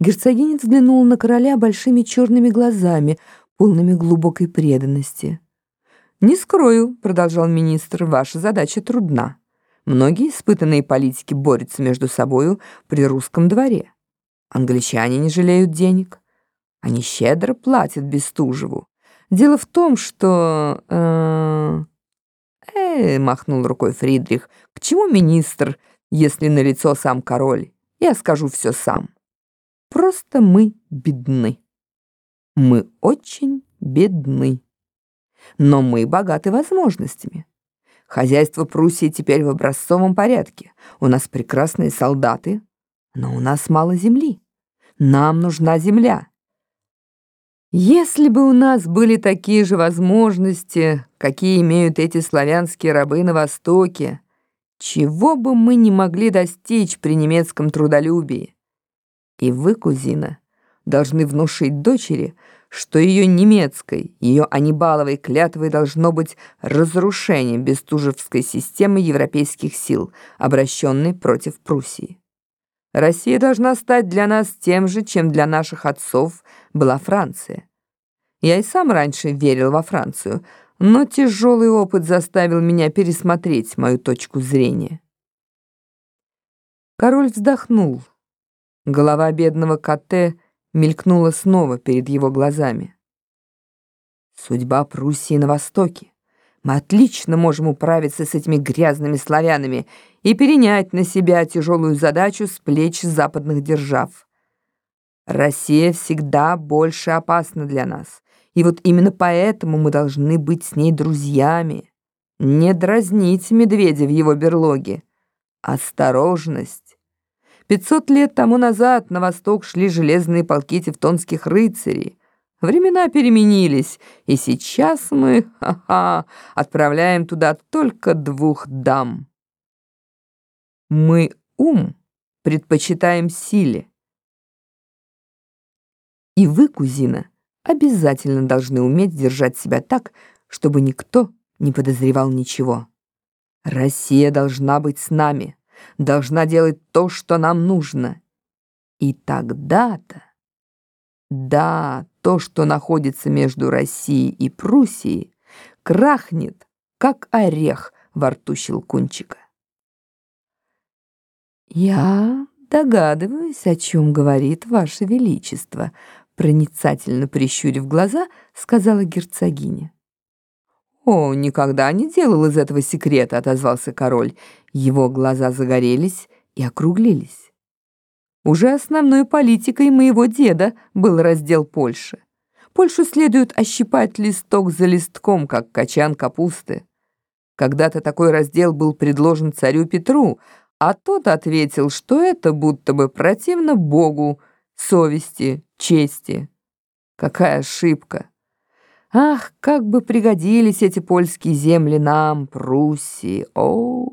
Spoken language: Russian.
Герцогиня взглянула на короля большими черными глазами, полными глубокой преданности. «Не скрою», — продолжал министр, — «ваша задача трудна. Многие испытанные политики борются между собою при русском дворе. Англичане не жалеют денег. Они щедро платят Бестужеву. Дело в том, что... Э, э, махнул рукой Фридрих, к чему министр, если на лицо сам король? Я скажу все сам. Просто мы бедны. Мы очень бедны. Но мы богаты возможностями. Хозяйство Пруссии теперь в образцовом порядке. У нас прекрасные солдаты, но у нас мало земли. Нам нужна земля. Если бы у нас были такие же возможности, какие имеют эти славянские рабы на Востоке, чего бы мы не могли достичь при немецком трудолюбии? И вы, кузина, должны внушить дочери, что ее немецкой, ее анибаловой клятвой должно быть разрушение бестужевской системы европейских сил, обращенной против Пруссии. Россия должна стать для нас тем же, чем для наших отцов была Франция. Я и сам раньше верил во Францию, но тяжелый опыт заставил меня пересмотреть мою точку зрения. Король вздохнул. Голова бедного Кате мелькнула снова перед его глазами. Судьба Пруссии на Востоке. Мы отлично можем управиться с этими грязными славянами и перенять на себя тяжелую задачу с плеч западных держав. Россия всегда больше опасна для нас, и вот именно поэтому мы должны быть с ней друзьями. Не дразнить медведя в его берлоге. Осторожность. Пятьсот лет тому назад на восток шли железные полки тевтонских рыцарей. Времена переменились, и сейчас мы, ха-ха, отправляем туда только двух дам. Мы ум предпочитаем силе. И вы, кузина, обязательно должны уметь держать себя так, чтобы никто не подозревал ничего. Россия должна быть с нами должна делать то, что нам нужно. И тогда-то, да, то, что находится между Россией и Пруссией, крахнет, как орех во рту щелкунчика. «Я догадываюсь, о чем говорит Ваше Величество», проницательно прищурив глаза, сказала герцогиня. «О, никогда не делал из этого секрета», — отозвался король. Его глаза загорелись и округлились. Уже основной политикой моего деда был раздел Польши. Польшу следует ощипать листок за листком, как качан капусты. Когда-то такой раздел был предложен царю Петру, а тот ответил, что это будто бы противно Богу, совести, чести. Какая ошибка! Ах, как бы пригодились эти польские земли нам, Пруссии! О,